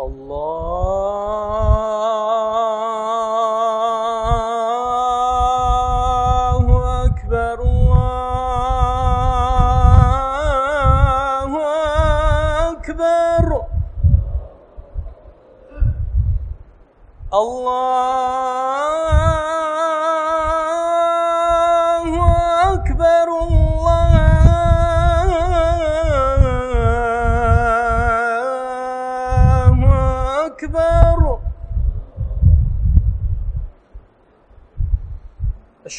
اللہ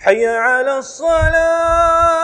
حي على الصلاه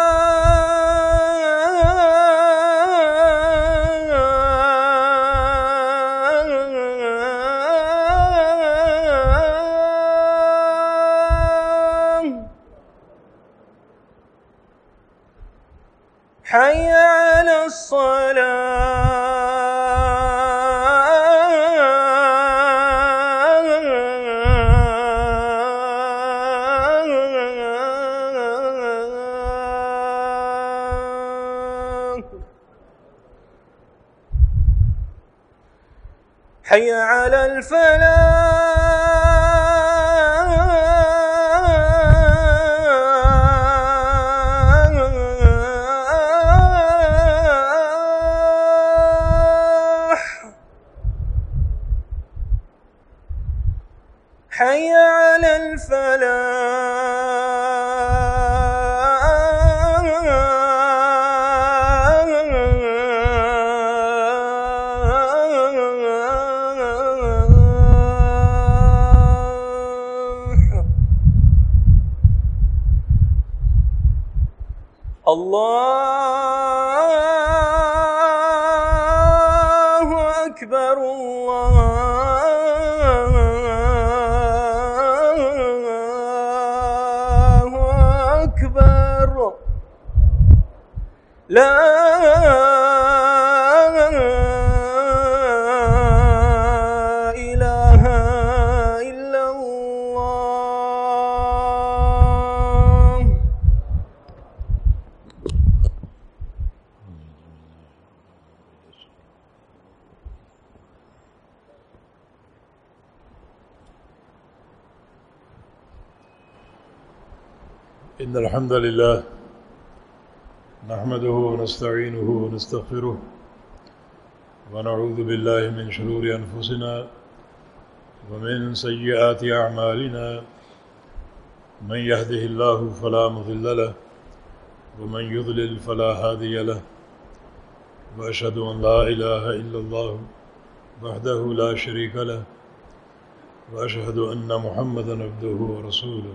حي على الفلاح. لا إله إلا الله. إن الحمد لله نحمده ونستعينه ونستغفره ونعوذ بالله من شرور أنفسنا ومن سيئات أعمالنا من يهده الله فلا مضل له ومن يضلل فلا هادي له وأشهد أن لا إله إلا الله وحده لا شريك له وأشهد أن محمدا عبده ورسوله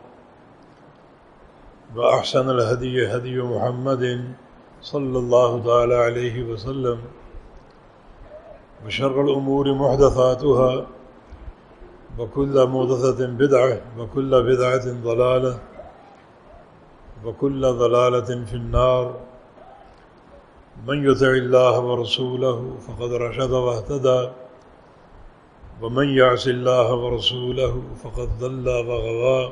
وأحسن الهدي هدي محمد صلى الله تعالى عليه وسلم وشر الأمور محدثاتها وكل محدثة بدعة وكل بدعة ضلالة وكل ضلالة في النار من يطع الله ورسوله فقد رشد واهتدى ومن يعص الله ورسوله فقد ضل وغوى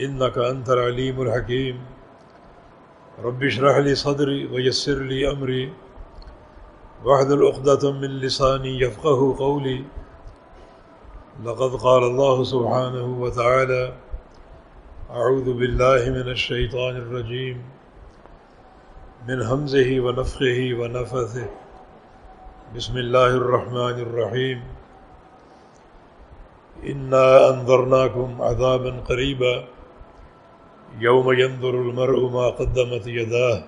إنك أنت العليم الحكيم. رب اشرح لي صدري ويسر لي أمري. وحد العقدة من لساني يفقه قولي. لقد قال الله سبحانه وتعالى أعوذ بالله من الشيطان الرجيم. من همزه ونفخه ونفثه. بسم الله الرحمن الرحيم. إنا أنذرناكم عذابا قريبا. يوم ينظر المرء ما قدمت يداه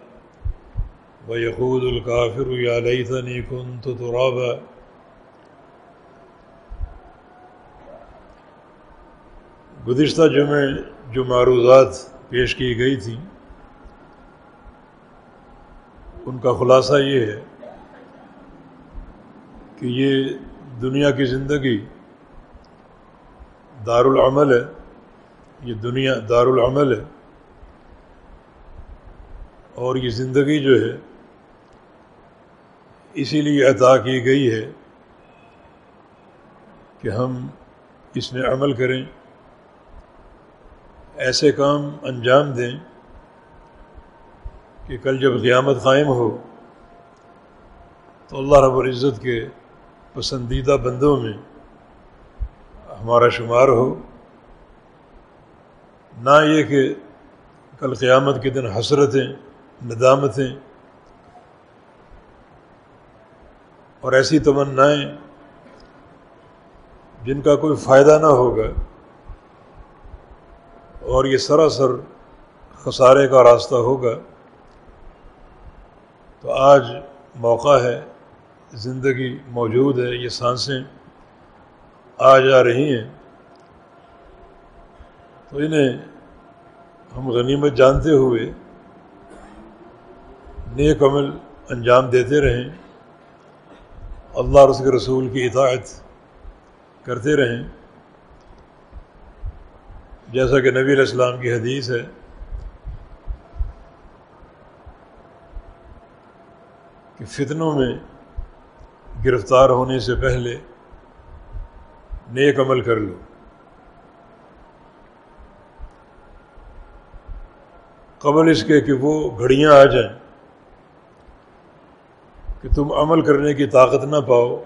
ويقول الكافر يا ليتني كنت ترابا. گزشتہ جمعہ جو معروضات پیش کی گئی تھی، ان کا خلاصہ یہ ہے کہ یہ دنیا کی زندگی دار العمل ہے، یہ دنیا دار العمل ہے۔ اور یہ زندگی جو ہے، اسی لیے عطا کی گئی ہے کہ ہم اس میں عمل کریں، ایسے کام انجام دیں کہ کل جب قیامت قائم ہو تو اللہ رب العزت کے پسندیدہ بندوں میں ہمارا شمار ہو۔ نہ یہ کہ کل قیامت کے دن حسرتیں ندامتیں اور ایسی تمنائیں جن کا کوئی فائدہ نہ ہوگا اور یہ سراسر خسارے کا راستہ ہوگا تو آج موقع ہے، زندگی موجود ہے، یہ سانسیں آ جا رہی ہیں تو انہیں ہم غنیمت جانتے ہوئے نیک عمل انجام دیتے رہیں، اللہ اور اس کے رسول کی اطاعت کرتے رہیں۔ جیسا کہ نبی علیہ السلام کی حدیث ہے، کہ فتنوں میں گرفتار ہونے سے پہلے نیک عمل کر لو۔ قبل اس کے کہ وہ گھڑیاں آ جائیں۔ کہ تم عمل کرنے کی طاقت نہ پاؤ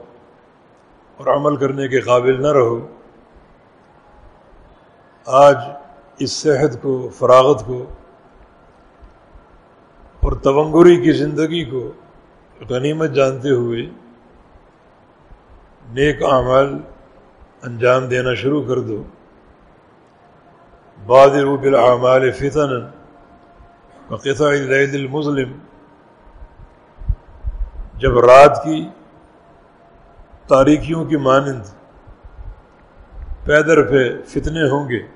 اور عمل کرنے کے قابل نہ رہو۔ آج اس صحت کو، فراغت کو اور تونگری کی زندگی کو غنیمت جانتے ہوئے نیک اعمال انجام دینا شروع کر دو۔ بعد روب فتن بقطع العید المظلم۔ جب رات کی تاریکیوں کی مانند پیدر پہ فتنے ہوں گے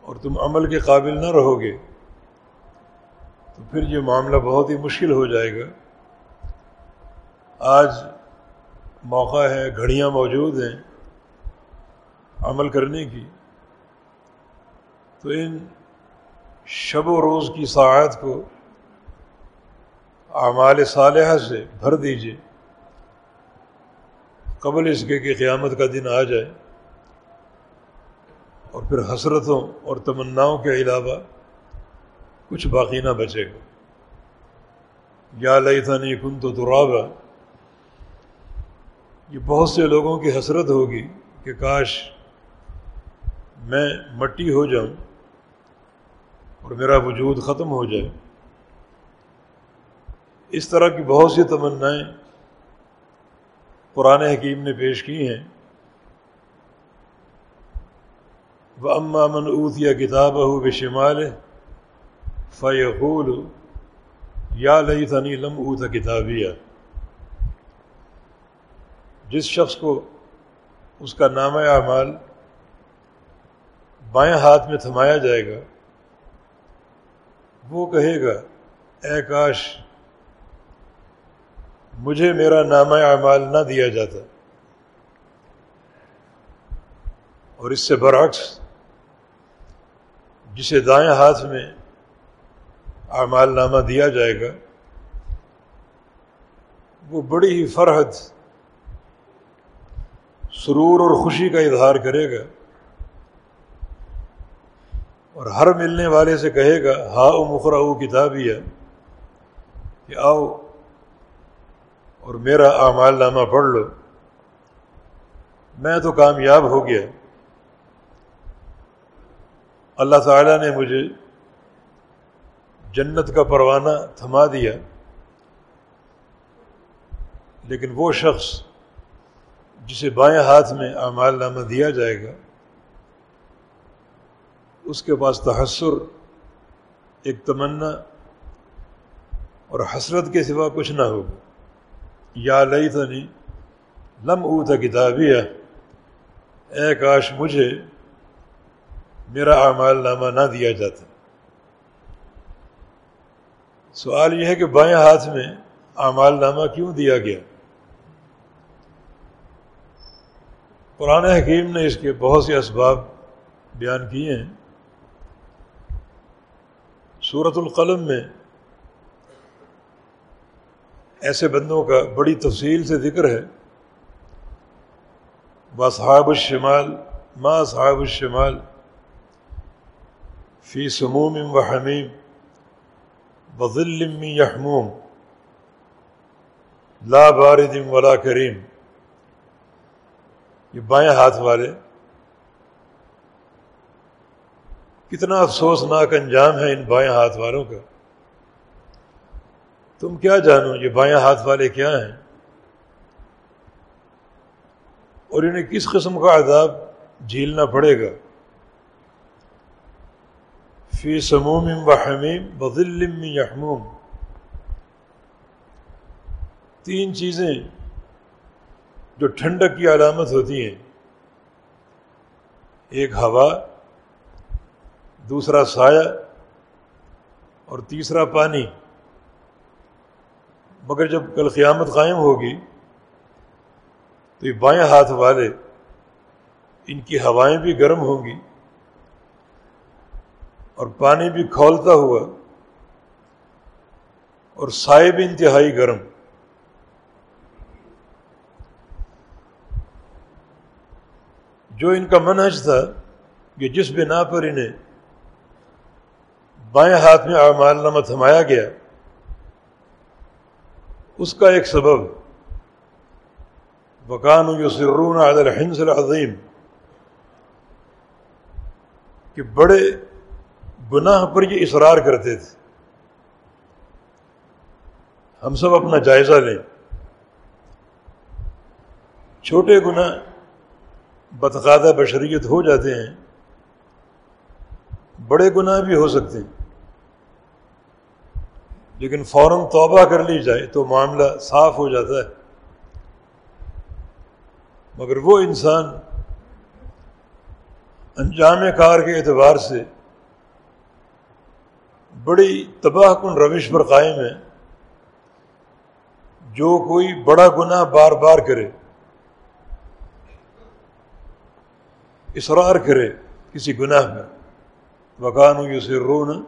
اور تم عمل کے قابل نہ رہو گے، تو پھر یہ معاملہ بہت ہی مشکل ہو جائے گا۔ آج موقع ہے، گھڑیاں موجود ہیں عمل کرنے کی۔ تو ان شب و روز کی ساعت کو اعمال صالحہ سے بھر دیجیے قبل اس کے کہ قیامت کا دن آ جائے اور پھر حسرتوں اور تمناؤں کے علاوہ کچھ باقی نہ بچے۔ گا یا لئی تھنی کن تو ترابا، یہ بہت سے لوگوں کی حسرت ہوگی کہ کاش میں مٹی ہو جاؤں اور میرا وجود ختم ہو جائے۔ اس طرح کی بہت سی تمنائیں قرآن حکیم نے پیش کی ہیں۔ وہ امامن اوت یا کتاب ہو بے شمال فیقول یا لئی تنی لم اوت کتابیہ جس شخص کو اس کا نام اعمال بائیں ہاتھ میں تھمایا جائے گا، وہ کہے گا، اے کاش مجھے میرا نام اعمال نہ دیا جاتا۔ اور اس سے برعکس، جسے دائیں ہاتھ میں اعمال نامہ دیا جائے گا، وہ بڑی ہی فرحت، سرور اور خوشی کا اظہار کرے گا۔ اور ہر ملنے والے سے کہے گا ہا او مخرا او کتاب ہی ہے کہ آؤ اور میرا اعمال نامہ پڑھ لو۔ میں تو کامیاب ہو گیا۔ اللہ تعالیٰ نے مجھے جنت کا پروانہ تھما دیا۔ لیکن وہ شخص جسے بائیں ہاتھ میں اعمال نامہ دیا جائے گا، اس کے پاس تحسر، ایک تمنا اور حسرت کے سوا کچھ نہ ہوگا۔ یا لئی تھا نہیں لم او تھا کتابیہ اے کاش مجھے میرا اعمال نامہ نہ دیا جاتا۔ سوال یہ ہے کہ بائیں ہاتھ میں اعمال نامہ کیوں دیا گیا؟ قرآن حکیم نے اس کے بہت سے اسباب بیان کیے ہیں۔ صورت القلم میں ایسے بندوں کا بڑی تفصیل سے ذکر ہے۔ بصحاب الشمال، ما صحاب الشمال؟ فی سموم و حمیم بذلم یحموم، لا بارد ولا کریم۔ یہ بائیں ہاتھ والے۔ کتنا افسوسناک انجام ہے ان بائیں ہاتھ والوں کا۔ تم کیا جانو یہ بائیں ہاتھ والے کیا ہیں؟ اور انہیں کس قسم کا عذاب جھیلنا پڑے گا؟ فی سموم و حمیم بذلم یحموم۔ تین چیزیں جو ٹھنڈک کی علامت ہوتی ہیں۔ ایک ہوا، دوسرا سایہ اور تیسرا پانی۔ مگر جب کل قیامت قائم ہوگی تو یہ بائیں ہاتھ والے ان کی ہوائیں بھی گرم ہوں گی اور پانی بھی کھولتا ہوا اور سائے بھی انتہائی گرم۔ جو ان کا منحج تھا کہ جس بنا پر انہیں بائیں ہاتھ میں اعمال نامہ تھمایا گیا اس کا ایک سبب بکان یسرون عدل الحنس العظیم کہ بڑے گناہ پر یہ اصرار کرتے تھے۔ ہم سب اپنا جائزہ لیں۔ چھوٹے گناہ بتقادہ بشریت ہو جاتے ہیں، بڑے گناہ بھی ہو سکتے ہیں۔ لیکن فوراً توبہ کر لی جائے تو معاملہ صاف ہو جاتا ہے۔ مگر وہ انسان انجام کار کے اعتبار سے بڑی تباہ کن روش پر قائم ہے۔ جو کوئی بڑا گناہ بار بار کرے، اصرار کرے کسی گناہ میں۔ وکان یو رون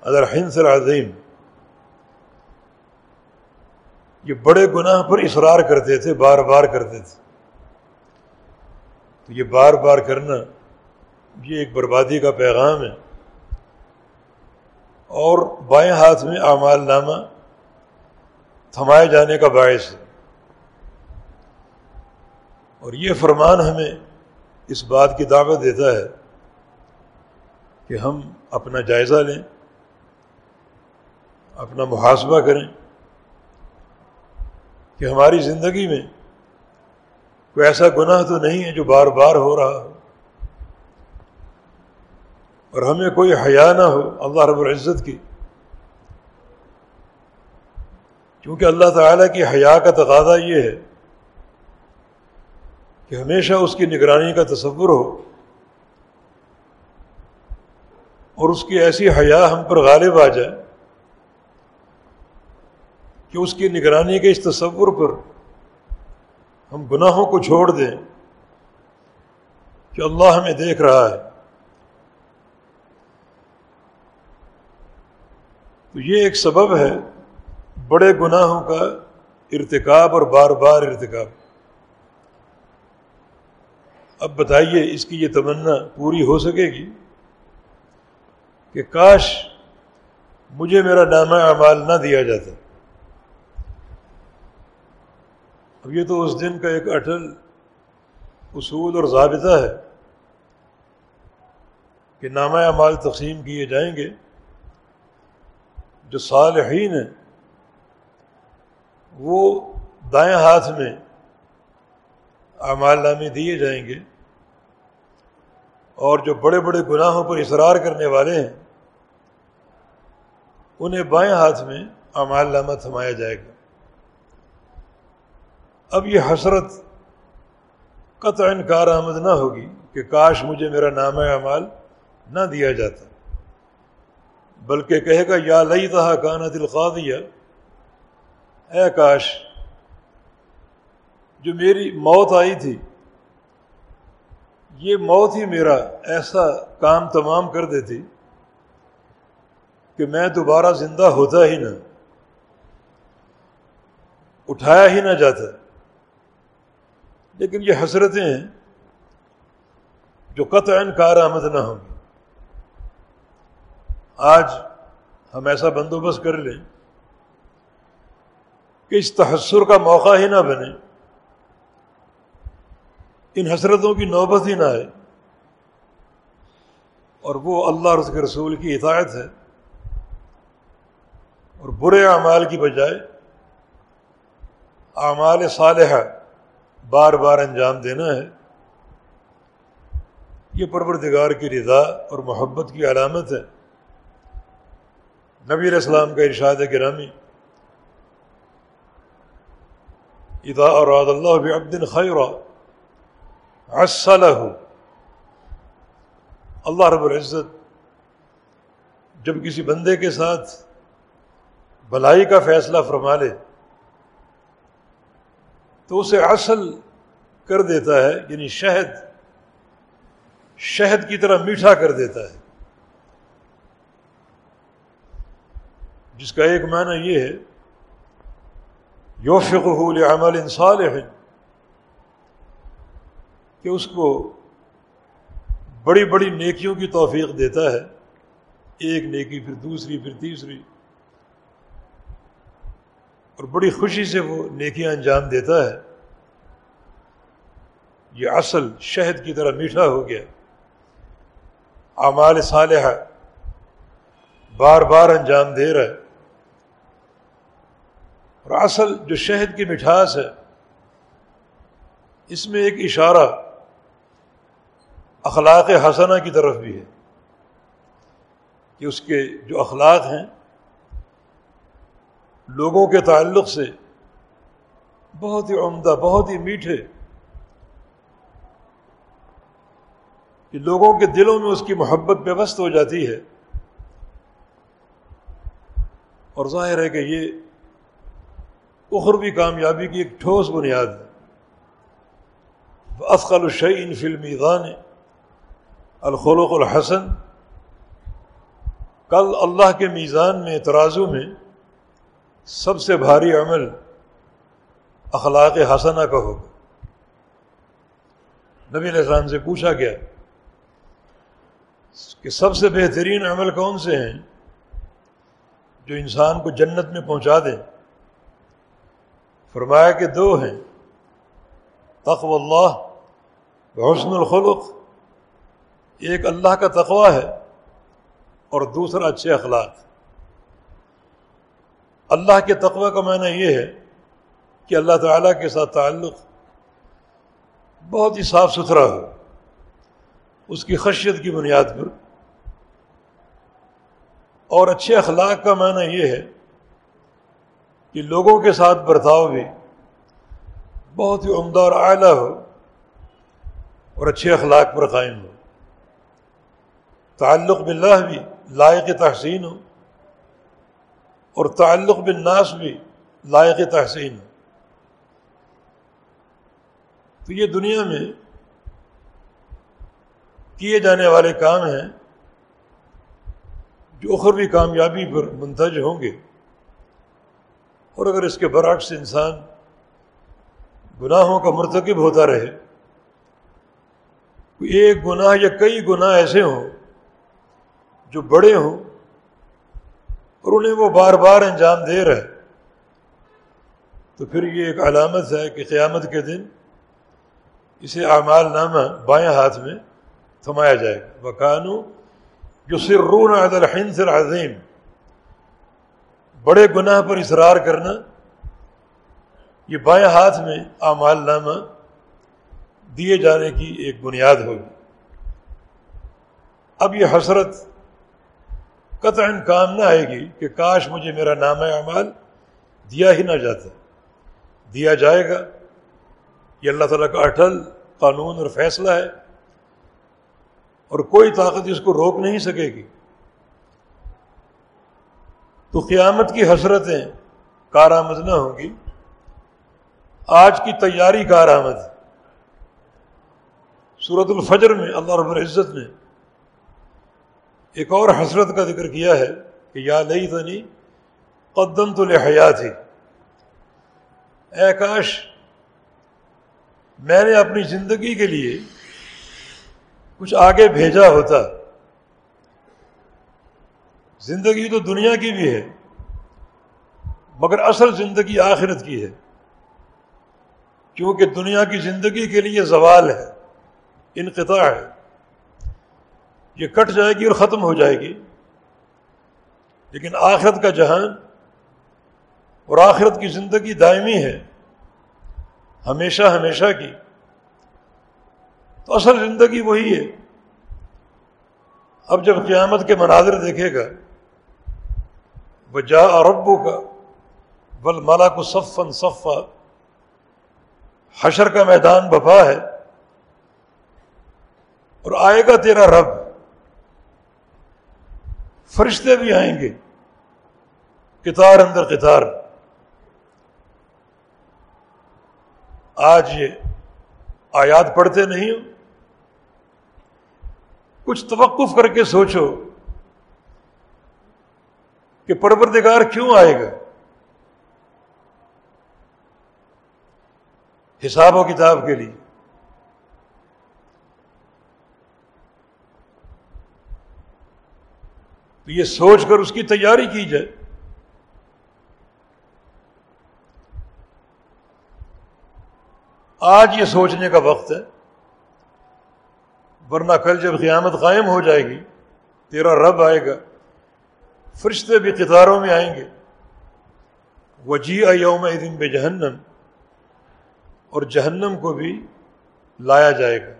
ادر ہنسر عظیم یہ بڑے گناہ پر اصرار کرتے تھے، بار بار کرتے تھے۔ تو یہ بار بار کرنا یہ ایک بربادی کا پیغام ہے۔ اور بائیں ہاتھ میں اعمال نامہ تھمائے جانے کا باعث ہے۔ اور یہ فرمان ہمیں اس بات کی دعوت دیتا ہے کہ ہم اپنا جائزہ لیں، اپنا محاسبہ کریں۔ کہ ہماری زندگی میں کوئی ایسا گناہ تو نہیں ہے جو بار بار ہو رہا ہو۔ اور ہمیں کوئی حیا نہ ہو اللہ رب العزت کی۔ کیونکہ اللہ تعالیٰ کی حیا کا تقاضا یہ ہے کہ ہمیشہ اس کی نگرانی کا تصور ہو۔ اور اس کی ایسی حیا ہم پر غالب آ جائے کہ اس کی نگرانی کے اس تصور پر ہم گناہوں کو چھوڑ دیں کہ اللہ ہمیں دیکھ رہا ہے۔ تو یہ ایک سبب ہے بڑے گناہوں کا ارتکاب اور بار بار ارتکاب۔ اب بتائیے اس کی یہ تمنا پوری ہو سکے گی کہ کاش مجھے میرا نامہ اعمال نہ دیا جاتا۔ اب یہ تو اس دن کا ایک اٹل اصول اور ضابطہ ہے کہ نامہ اعمال تقسیم کیے جائیں گے۔ جو صالحین ہیں، وہ دائیں ہاتھ میں اعمال نامے دیے جائیں گے اور جو بڑے بڑے گناہوں پر اصرار کرنے والے ہیں، انہیں بائیں ہاتھ میں اعمال نامہ تھمایا جائے گا۔ اب یہ حسرت قطع انکار آمد نہ ہوگی کہ کاش مجھے میرا نام اعمال نہ دیا جاتا۔ بلکہ کہے گا، یا لئی تہا کانا دل اے کاش، جو میری موت آئی تھی، یہ موت ہی میرا ایسا کام تمام کر دیتی کہ میں دوبارہ زندہ ہوتا ہی نہ، اٹھایا ہی نہ جاتا۔ لیکن یہ حسرتیں ہیں جو قطع کارآمد نہ ہوں گی۔ آج ہم ایسا بندوبست کر لیں کہ اس تحسر کا موقع ہی نہ بنے، ان حسرتوں کی نوبت ہی نہ آئے، اور وہ اللہ رس کے رسول کی ہدایت ہے، اور برے اعمال کی بجائے اعمال صالحہ بار بار انجام دینا ہے، یہ پروردگار کی رضا اور محبت کی علامت ہے۔ نبی علیہ السلام کا ارشاد گرامی ادا اور اللہ عبدن خیر اللہ رب العزت جب کسی بندے کے ساتھ بلائی کا فیصلہ فرما لے تو اسے اصل کر دیتا ہے یعنی شہد شہد کی طرح میٹھا کر دیتا ہے۔ جس کا ایک معنی یہ ہے یوفق عمل انصال ہے کہ اس کو بڑی بڑی نیکیوں کی توفیق دیتا ہے، ایک نیکی پھر دوسری پھر تیسری۔ اور بڑی خوشی سے وہ نیکیاں انجام دیتا ہے۔ یہ اصل شہد کی طرح میٹھا ہو گیا۔ اعمال صالحہ بار بار انجام دے رہا ہے۔ اور اصل جو شہد کی مٹھاس ہے، اس میں ایک اشارہ اخلاق حسنہ کی طرف بھی ہے کہ اس کے جو اخلاق ہیں لوگوں کے تعلق سے بہت ہی عمدہ، بہت ہی میٹھے کہ لوگوں کے دلوں میں اس کی محبت وست ہو جاتی ہے۔ اور ظاہر ہے کہ یہ اخروی کامیابی کی ایک ٹھوس بنیاد ہے۔ افقل الشعین فلمی دان الخلق الحسن کل اللہ کے میزان میں، ترازو میں سب سے بھاری عمل اخلاق حسنہ کا ہوگا۔ نبی علیہ السلام سے پوچھا گیا کہ سب سے بہترین عمل کون سے ہیں جو انسان کو جنت میں پہنچا دیں؟ فرمایا کہ دو ہیں تقو اللہ حسن الخلق۔ ایک اللہ کا تقوی ہے اور دوسرا اچھے اخلاق۔ اللہ کے تقوی کا معنی یہ ہے کہ اللہ تعالیٰ کے ساتھ تعلق بہت ہی صاف ستھرا ہو، اس کی خشیت کی بنیاد پر۔ اور اچھے اخلاق کا معنی یہ ہے کہ لوگوں کے ساتھ برتاؤ بھی بہت ہی عمدہ اور اعلیٰ ہو اور اچھے اخلاق پر قائم ہو۔ تعلق باللہ بھی لائق تحسین ہو۔ اور تعلق بالناس بھی لائق تحسین تو یہ دنیا میں کیے جانے والے کام ہیں جو اخروی کامیابی پر منتج ہوں گے۔ اور اگر اس کے برعکس انسان گناہوں کا مرتکب ہوتا رہے ایک گناہ یا کئی گناہ ایسے ہوں جو بڑے ہوں اور انہیں وہ بار بار انجام دے رہے تو پھر یہ ایک علامت ہے کہ قیامت کے دن اسے اعمال نامہ بائیں ہاتھ میں تھمایا جائے گا۔ بکانو جو سر رون عدل سر عظیم بڑے گناہ پر اصرار کرنا یہ بائیں ہاتھ میں اعمال نامہ دیے جانے کی ایک بنیاد ہوگی۔ اب یہ حسرت قطع کام نہ آئے گی کہ کاش مجھے میرا نام اعمال دیا ہی نہ جاتا۔ دیا جائے گا۔ یہ اللہ تعالیٰ کا اٹل قانون اور فیصلہ ہے۔ اور کوئی طاقت اس کو روک نہیں سکے گی۔ تو قیامت کی حسرتیں کارآمد نہ ہوں گی۔ آج کی تیاری کارآمد۔ صورت الفجر میں اللہ رب العزت نے ایک اور حسرت کا ذکر کیا ہے کہ یا لئی تنی قدم تو لحیات ہی اے کاش، میں نے اپنی زندگی کے لیے کچھ آگے بھیجا ہوتا۔ زندگی تو دنیا کی بھی ہے، مگر اصل زندگی آخرت کی ہے۔ کیونکہ دنیا کی زندگی کے لیے زوال ہے، انقطاع ہے۔ یہ کٹ جائے گی اور ختم ہو جائے گی۔ لیکن آخرت کا جہان اور آخرت کی زندگی دائمی ہے، ہمیشہ ہمیشہ کی۔ تو اصل زندگی وہی ہے۔ اب جب قیامت کے مناظر دیکھے گا وہ جا اربو کا بل مالا کو صفن صفا۔ حشر کا میدان بپا ہے اور آئے گا تیرا رب۔ فرشتے بھی آئیں گے۔ کتار اندر کتار آج یہ آیات پڑھتے نہیں ہو۔ کچھ توقف کر کے سوچو کہ پروردگار کیوں آئے گا۔ حساب و کتاب کے لیے۔ تو یہ سوچ کر اس کی تیاری کی جائے۔ آج یہ سوچنے کا وقت ہے۔ ورنہ کل جب قیامت قائم ہو جائے گی، تیرا رب آئے گا۔ فرشتے بھی قطاروں میں آئیں گے۔ وجی یوم دن بے جہنم اور جہنم کو بھی لایا جائے گا۔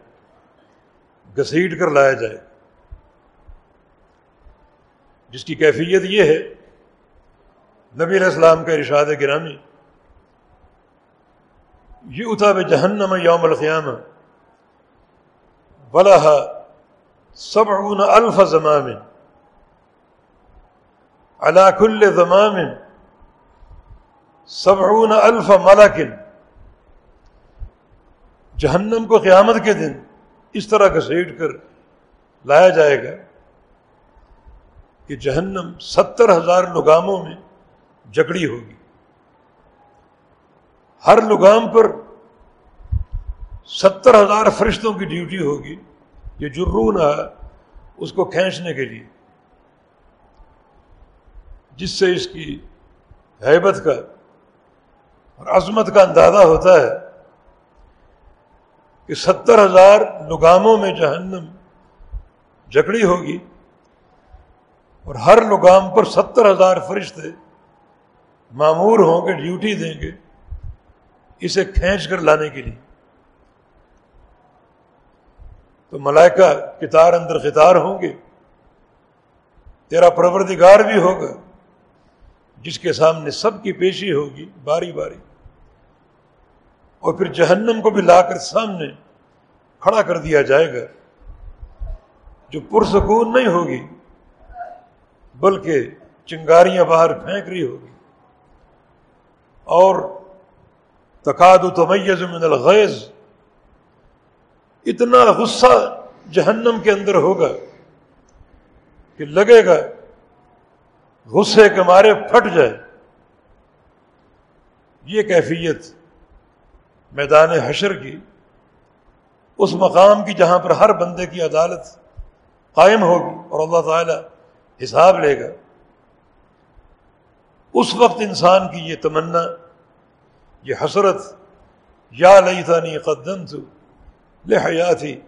گھسیٹ کر لایا جائے گا۔ جس کی کیفیت یہ ہے۔ نبی علیہ السلام کا ارشاد گرامی۔ یہ اتاب جہنم یوم القیام بلح سبعون الف زمام۔ علا کل زمام سبعون الف ملکن جہنم کو قیامت کے دن اس طرح گھسیٹ کر لایا جائے گا۔ کہ جہنم ستر ہزار لگاموں میں جکڑی ہوگی۔ ہر لگام پر ستر ہزار فرشتوں کی ڈیوٹی ہوگی یہ جرون اس کو کھینچنے کے لیے۔ جس سے اس کی حیبت کا اور عظمت کا اندازہ ہوتا ہے کہ ستر ہزار لگاموں میں جہنم جکڑی ہوگی۔ اور ہر لگام پر ستر ہزار فرشتے معمور ہوں گے، ڈیوٹی دیں گے اسے کھینچ کر لانے کے لیے۔ تو ملائکہ کتار اندر قطار ہوں گے، تیرا پروردگار بھی ہوگا، جس کے سامنے سب کی پیشی ہوگی باری باری۔ اور پھر جہنم کو بھی لا کر سامنے کھڑا کر دیا جائے گا، جو پرسکون نہیں ہوگی۔ بلکہ چنگاریاں باہر پھینک رہی ہوگی۔ اور تقاد و تمیز من الغیز اتنا غصہ جہنم کے اندر ہوگا کہ لگے گا غصے کے مارے پھٹ جائے۔ یہ کیفیت میدان حشر کی، اس مقام کی جہاں پر ہر بندے کی عدالت قائم ہوگی اور اللہ تعالی حساب لے گا۔ اس وقت انسان کی یہ تمنا، یہ حسرت، یا لئی تھانی قدم تو لہیا تھی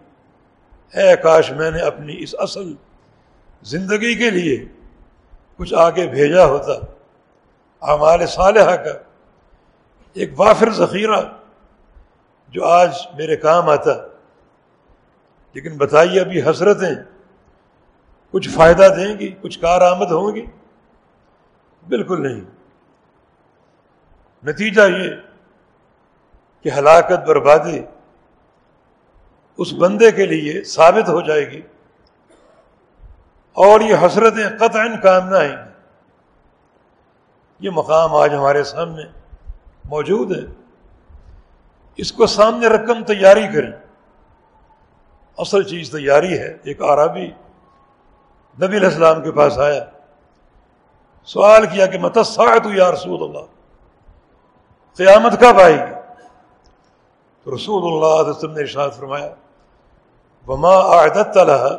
اے کاش میں نے اپنی اس اصل زندگی کے لیے کچھ آگے بھیجا ہوتا۔ اعمال صالحہ کا ایک وافر ذخیرہ جو آج میرے کام آتا۔ لیکن بتائیے ابھی حسرتیں کچھ فائدہ دیں گی، کچھ کارآمد ہوں گی؟ بالکل نہیں۔ نتیجہ یہ کہ ہلاکت، بربادی اس بندے کے لیے ثابت ہو جائے گی اور یہ حسرتیں قطع کام نہ آئیں گی۔ یہ مقام آج ہمارے سامنے موجود ہے۔ اس کو سامنے رقم تیاری کریں۔ اصل چیز تیاری ہے، ایک عربی نبی علیہ السلام کے پاس آیا، سوال کیا کہ متساعت یا رسول اللہ؟ قیامت کب آئے گی؟ تو رسول اللہ وسلم نے ارشاد فرمایا، وما عادت لها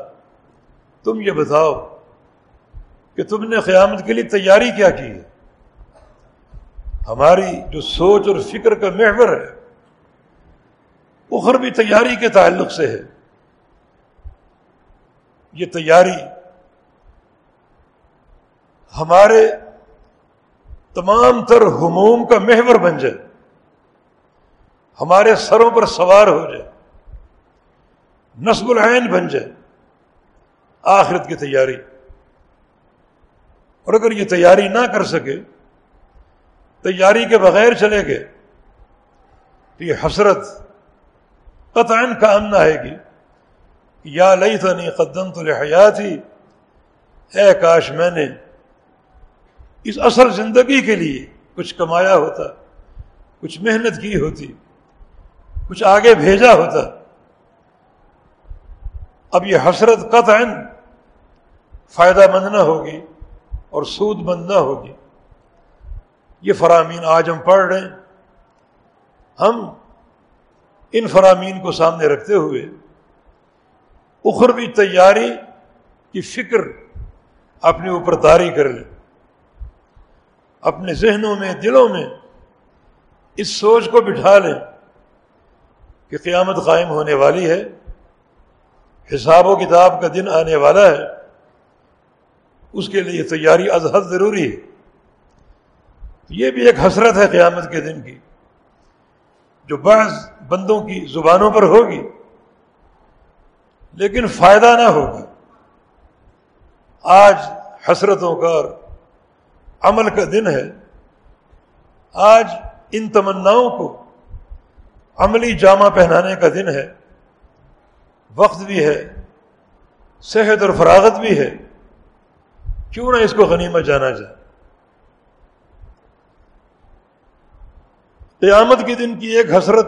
تم یہ بتاؤ کہ تم نے قیامت کے لیے تیاری کیا کی ہے؟ ہماری جو سوچ اور فکر کا محور ہے، وہ بھی تیاری کے تعلق سے ہے۔ یہ تیاری ہمارے تمام تر ہموم کا محور بن جائے، ہمارے سروں پر سوار ہو جائے، نصب العین بن جائے، آخرت کی تیاری۔ اور اگر یہ تیاری نہ کر سکے، تیاری کے بغیر چلے گئے، تو یہ حسرت قطع کام نہ آئے گی یا لئی تھا نہیں قدم تو لحیات ہی اے کاش میں نے اس اصل زندگی کے لیے کچھ کمایا ہوتا، کچھ محنت کی ہوتی، کچھ آگے بھیجا ہوتا۔ اب یہ حسرت قطع فائدہ مند نہ ہوگی اور سود مند نہ ہوگی۔ یہ فرامین آج ہم پڑھ رہے ہیں۔ ہم ان فرامین کو سامنے رکھتے ہوئے اخروی تیاری کی فکر اپنے اوپر تاری کر لیں۔ اپنے ذہنوں میں، دلوں میں اس سوچ کو بٹھا لیں کہ قیامت قائم ہونے والی ہے، حساب و کتاب کا دن آنے والا ہے، اس کے لیے تیاری از حد ضروری ہے۔ یہ بھی ایک حسرت ہے قیامت کے دن کی، جو بعض بندوں کی زبانوں پر ہوگی، لیکن فائدہ نہ ہوگا آج حسرتوں کا عمل کا دن ہے۔ آج ان تمناؤں کو عملی جامہ پہنانے کا دن ہے۔ وقت بھی ہے۔ صحت اور فراغت بھی ہے۔ کیوں نہ اس کو غنیمت جانا جائے۔ قیامت کے دن کی ایک حسرت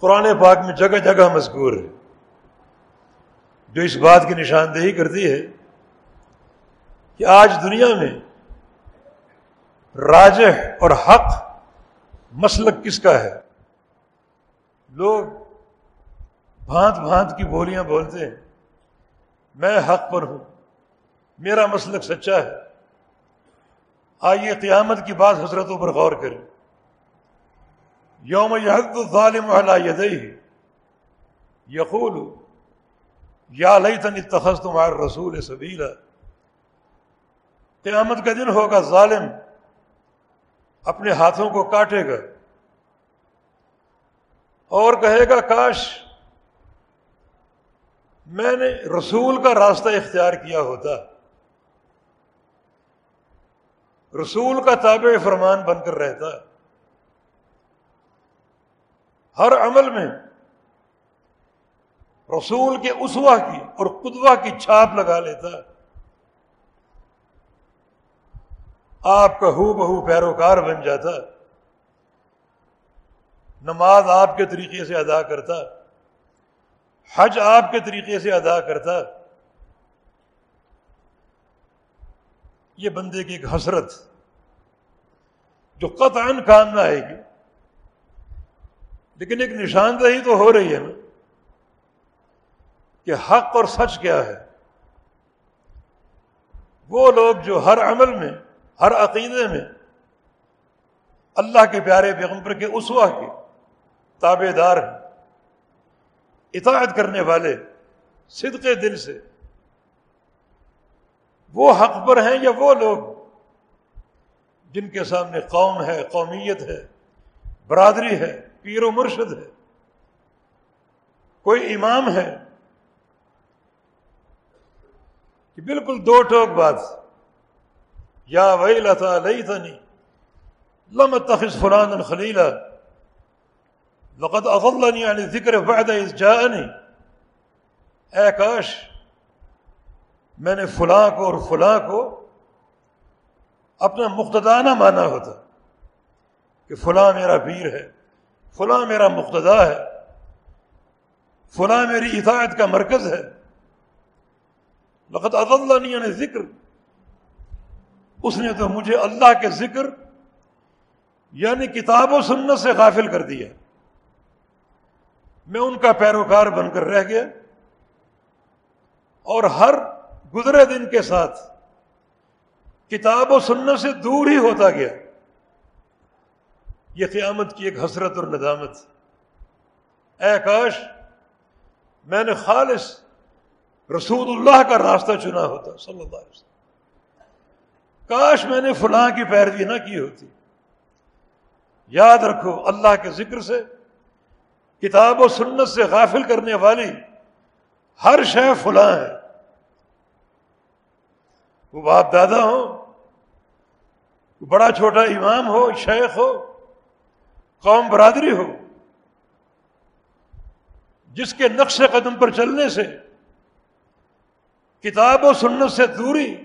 قرآن پاک میں جگہ جگہ مذکور ہے۔ جو اس بات کی نشاندہی کرتی ہے کہ آج دنیا میں راجح اور حق مسلک کس کا ہے؟ لوگ بھانت بھانت کی بولیاں بولتے ہیں، میں حق پر ہوں، میرا مسلک سچا ہے۔ آئیے قیامت کی بات حضرتوں پر غور کریں۔ یوم یحد الظالم علی یدیہ، یقول، یا لیتن اتخذت مع الرسول سبیلا۔ قیامت کا دن ہوگا ظالم، اپنے ہاتھوں کو کاٹے گا۔ اور کہے گا، کاش میں نے رسول کا راستہ اختیار کیا ہوتا۔ رسول کا تابع فرمان بن کر رہتا۔ ہر عمل میں رسول کے اسوا کی اور قدوہ کی چھاپ لگا لیتا۔ آپ کا ہو بہو پیروکار بن جاتا۔ نماز آپ کے طریقے سے ادا کرتا۔ حج آپ کے طریقے سے ادا کرتا۔ یہ بندے کی ایک حسرت جو قطعا کام نہ آئے گی لیکن ایک نشاندہی تو ہو رہی ہے نا کہ حق اور سچ کیا ہے۔ وہ لوگ جو ہر عمل میں ہر عقیدے میں اللہ کے پیارے پیغمبر کے اسوا کے تابے دار ہیں۔ اطاعت کرنے والے صدق دل سے۔ وہ حق پر ہیں یا وہ لوگ جن کے سامنے قوم ہے، قومیت ہے، برادری ہے، پیر و مرشد ہے۔ کوئی امام ہے کہ بالکل دو ٹوک بات یا وہی لتا لئی تنی لم تخص فلان خلیلا لقد اضلني عن الذکر بعد اذ جاءني اے کاش میں نے فلاں کو اور فلاں کو اپنا مقتدا نہ مانا ہوتا کہ فلاں میرا پیر ہے، فلاں میرا مقتدا ہے، فلاں میری اطاعت کا مرکز ہے۔ لقت اضلانی نے ذکر اس نے تو مجھے اللہ کے ذکر یعنی کتاب و سنت سے غافل کر دیا۔ میں ان کا پیروکار بن کر رہ گیا۔ اور ہر گزرے دن کے ساتھ کتاب و سنت سے دور ہی ہوتا گیا۔ یہ قیامت کی ایک حسرت اور ندامت۔ اے کاش، میں نے خالص رسول اللہ کا راستہ چنا ہوتا، صلی اللہ علیہ وسلم۔ کاش میں نے فلاں کی پیروی نہ کی ہوتی۔ یاد رکھو اللہ کے ذکر سے، کتاب و سنت سے غافل کرنے والی ہر شے فلاں ہے۔ وہ باپ دادا ہو بڑا چھوٹا امام ہو، شیخ ہو، قوم برادری ہو، جس کے نقش قدم پر چلنے سے، کتاب و سنت سے دوری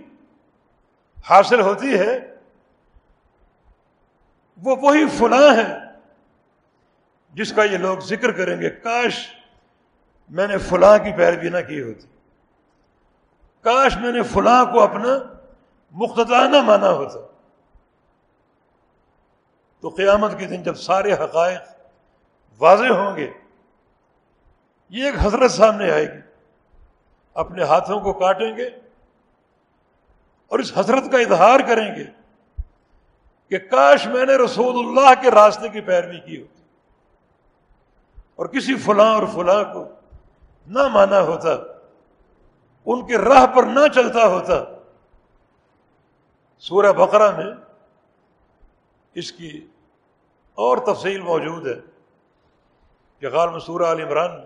حاصل ہوتی ہے، وہ وہی فلاں ہے جس کا یہ لوگ ذکر کریں گے، کاش میں نے فلاں کی پیروی نہ کی ہوتی۔ کاش میں نے فلاں کو اپنا مقتدا نہ مانا ہوتا۔ تو قیامت کے دن جب سارے حقائق واضح ہوں گے، یہ ایک حضرت سامنے آئے گی، اپنے ہاتھوں کو کاٹیں گے اور اس حضرت کا اظہار کریں گے کہ کاش میں نے رسول اللہ کے راستے کی پیروی کی ہوتی اور کسی فلاں اور فلاں کو نہ مانا ہوتا، ان کے راہ پر نہ چلتا ہوتا۔ سورہ بقرہ میں اس کی اور تفصیل موجود ہے کہ غالم سورہ عال عمران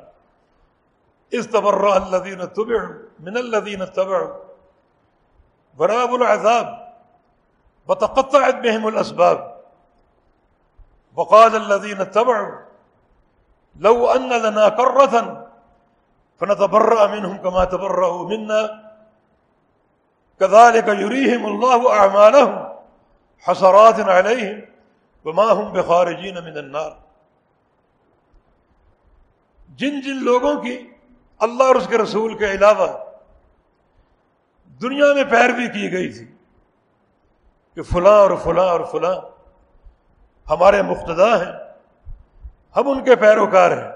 اس تبر الدین طبع من الدین طبع براب العذاب بتقطعت بهم الاسباب وقال الذين تبعوا لو ان لنا كره فنتبرأ منهم كما تبرأوا منا كذلك يريهم الله اعمالهم حسرات عليهم وما هم بخارجين من النار جن جن لوگوں کی اللہ اور اس کے رسول کے علاوہ دنیا میں پیروی کی گئی تھی کہ فلاں اور فلاں اور فلاں ہمارے مقتدا ہیں، ہم ان کے پیروکار ہیں۔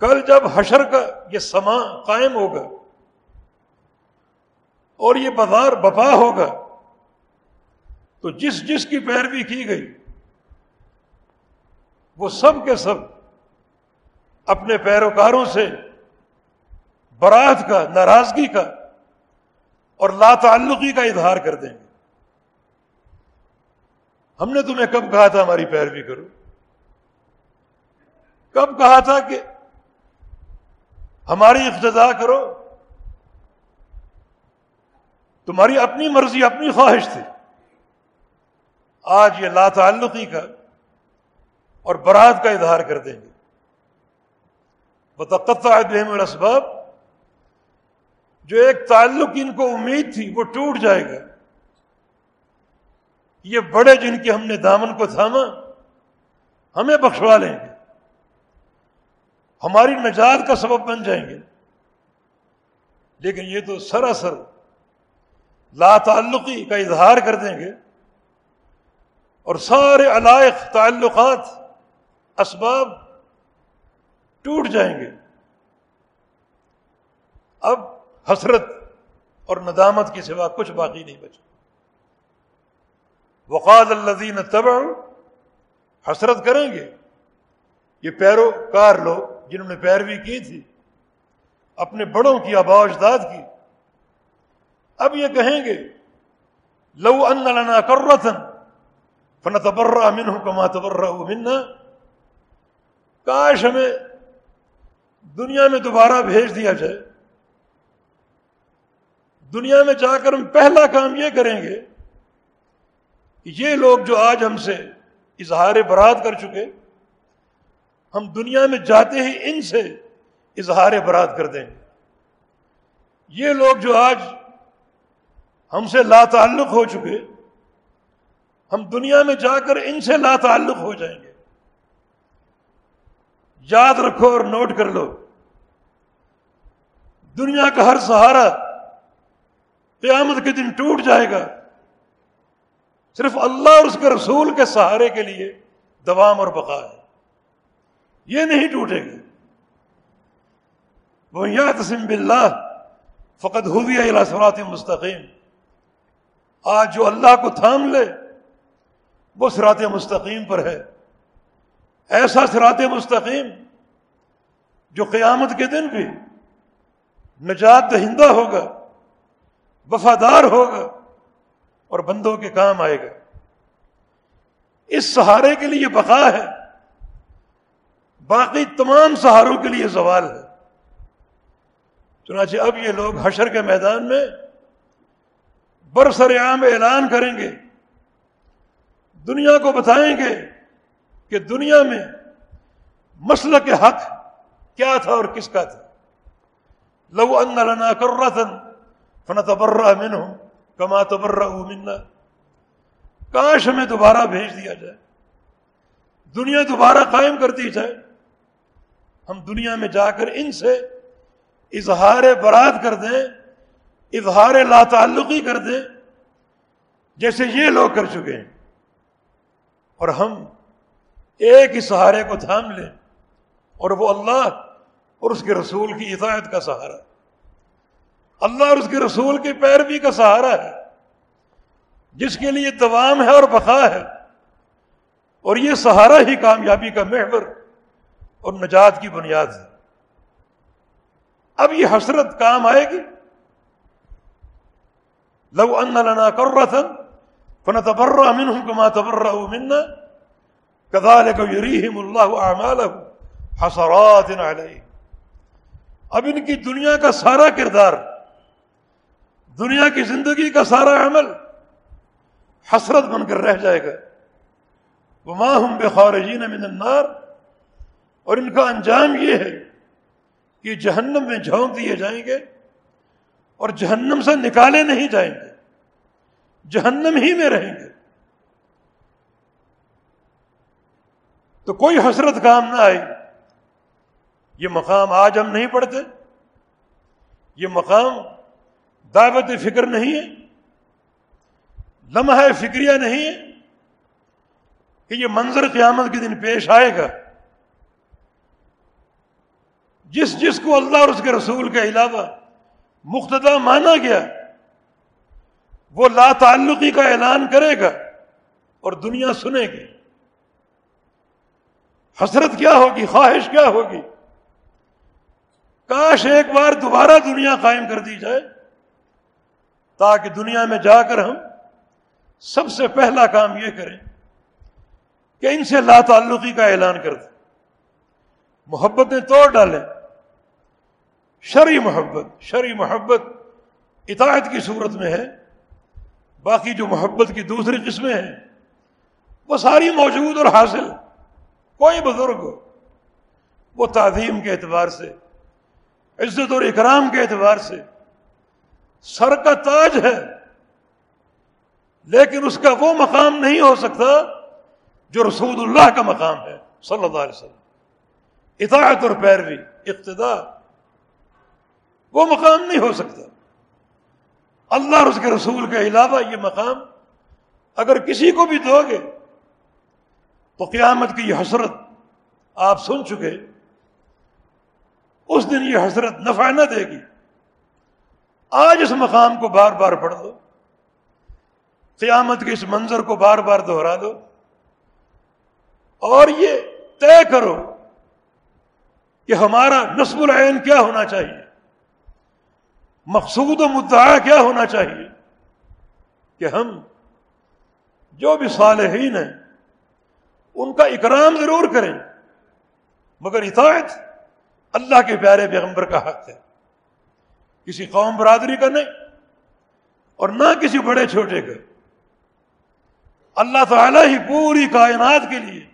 کل جب حشر کا یہ سما قائم ہوگا اور یہ بازار بپا ہوگا، تو جس جس کی پیروی کی گئی، وہ سب کے سب اپنے پیروکاروں سے برات کا، ناراضگی کا اور لا تعلقی کا اظہار کر دیں گے۔ ہم نے تمہیں کب کہا تھا ہماری پیروی کرو؟ کب کہا تھا کہ ہماری اقتدا کرو؟ تمہاری اپنی مرضی، اپنی خواہش تھی۔ آج یہ لا تعلقی کا اور برات کا اظہار کر دیں گے۔ بتقطع بہم الاسباب جو ایک تعلق ان کو امید تھی وہ ٹوٹ جائے گا۔ یہ بڑے جن کے ہم نے دامن کو تھاما، ہمیں بخشوا لیں گے۔ ہماری نجات کا سبب بن جائیں گے۔ لیکن یہ تو سراسر لا تعلقی کا اظہار کر دیں گے۔ اور سارے علائق، تعلقات، اسباب ٹوٹ جائیں گے۔ اب حسرت اور ندامت کی سوا کچھ باقی نہیں بچا۔ وقال الذین تبع حسرت کریں گے۔ یہ پیروکار لوگ جنہوں نے پیروی کی تھی، اپنے بڑوں کی آبا اجداد کی۔ اب یہ کہیں گے، لو ان لنا کرتن فنتبرأ منه كما تبرأوا منا۔ کاش ہمیں دنیا میں دوبارہ بھیج دیا جائے۔ دنیا میں جا کر ہم پہلا کام یہ کریں گے یہ لوگ جو آج ہم سے اظہار برات کر چکے، ہم دنیا میں جاتے ہی ان سے اظہار برات کر دیں گے۔ یہ لوگ جو آج ہم سے لا تعلق ہو چکے، ہم دنیا میں جا کر ان سے لا تعلق ہو جائیں گے۔ یاد رکھو اور نوٹ کر لو، دنیا کا ہر سہارا قیامت کے دن ٹوٹ جائے گا۔ صرف اللہ اور اس کے رسول کے سہارے کے لیے دوام اور بقا ہے۔ یہ نہیں ٹوٹے گا۔ وہ یا تسم بلّہ فقط ہوئی سرات مستقیم آج جو اللہ کو تھام لے، وہ سرات مستقیم پر ہے۔ ایسا سرات مستقیم جو قیامت کے دن بھی نجات دہندہ ہوگا۔ وفادار ہوگا اور بندوں کے کام آئے گا۔ اس سہارے کے لیے بقا ہے۔ باقی تمام سہاروں کے لیے زوال ہے۔ چنانچہ اب یہ لوگ حشر کے میدان میں برسر عام اعلان کریں گے۔ دنیا کو بتائیں گے کہ دنیا میں مسل کے حق کیا تھا اور کس کا تھا۔ لو ان لنا کرتن فنتبرأ منهم کما تبرأوا منا۔ کاش ہمیں دوبارہ بھیج دیا جائے۔ دنیا دوبارہ قائم کر دی جائے۔ ہم دنیا میں جا کر ان سے اظہار برات کر دیں، اظہار لا تعلقی کر دیں۔ جیسے یہ لوگ کر چکے ہیں۔ اور ہم ایک ہی سہارے کو تھام لیں اور وہ اللہ اور اس کے رسول کی اطاعت کا سہارا۔ اللہ اور اس کے رسول کی پیروی کا سہارا ہے، جس کے لیے دوام ہے اور بقا ہے، اور یہ سہارا ہی کامیابی کا محور اور نجات کی بنیاد ہے۔ اب یہ حسرت کام آئے گی۔ لو ان لنا کرتن فنتبرأ منهم كما تبرأوا منا، كذلك يريهم الله اعمالهم حسرات عليهم اب ان کی دنیا کا سارا کردار دنیا کی زندگی کا سارا عمل حسرت بن کر رہ جائے گا۔ وہ ماں ہم بے خارجین من النار۔ اور ان کا انجام یہ ہے کہ جہنم میں جھونک دیے جائیں گے اور جہنم سے نکالے نہیں جائیں گے۔ جہنم ہی میں رہیں گے۔ تو کوئی حسرت کام نہ آئی یہ مقام آج ہم نہیں پڑھتے۔ یہ مقام دعوت فکر نہیں ہے، لمحہ فکریہ نہیں ہے کہ یہ منظر قیامت کے دن پیش آئے گا۔ جس جس کو اللہ اور اس کے رسول کے علاوہ مقتدا مانا گیا، وہ لا تعلقی کا اعلان کرے گا اور دنیا سنے گی۔ حسرت کیا ہوگی، خواہش کیا ہوگی؟ کاش ایک بار دوبارہ دنیا قائم کر دی جائے۔ تاکہ دنیا میں جا کر ہم سب سے پہلا کام یہ کریں کہ ان سے لا تعلقی کا اعلان کر دیں۔ محبتیں توڑ ڈالیں۔ شرعی محبت شرعی محبت اطاعت کی صورت میں ہے۔ باقی جو محبت کی دوسری قسمیں ہیں، وہ ساری موجود اور حاصل۔ کوئی بزرگ ہو، وہ تعظیم کے اعتبار سے، عزت اور اکرام کے اعتبار سے سر کا تاج ہے۔ لیکن اس کا وہ مقام نہیں ہو سکتا جو رسول اللہ کا مقام ہے، صلی اللہ علیہ وسلم۔ اطاعت اور پیروی اقتدار وہ مقام نہیں ہو سکتا۔ اللہ اور اس کے رسول کے علاوہ یہ مقام اگر کسی کو بھی دو گے، تو قیامت کی یہ حسرت آپ سن چکے۔ اس دن یہ حسرت نفع نہ دے گی۔ آج اس مقام کو بار بار پڑھ دو۔ قیامت کے اس منظر کو بار بار دہرا دو۔ اور یہ طے کرو کہ ہمارا نصب العین کیا ہونا چاہیے۔ مقصود و مدعا کیا ہونا چاہیے کہ ہم جو بھی صالحین ہیں، ان کا اکرام ضرور کریں۔ مگر اطاعت اللہ کے پیارے پیغمبر کا حق ہے۔ کسی قوم برادری کا نہیں اور نہ کسی بڑے چھوٹے کا اللہ تعالیٰ ہی پوری کائنات کے لیے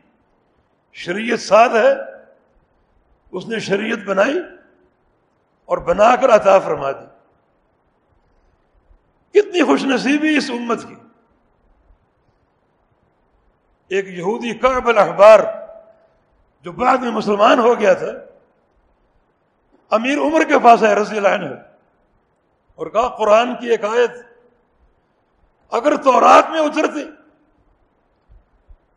شریعت ساد ہے۔ اس نے شریعت بنائی اور بنا کر عطا فرما دی۔ کتنی خوش نصیبی اس امت کی۔ ایک یہودی کعب الاحبار جو بعد میں مسلمان ہو گیا تھا، امیر عمر کے پاس ہے، رضی اللہ عنہ۔ اور کہا قرآن کی ایک آیت، اگر تورات میں اترتی،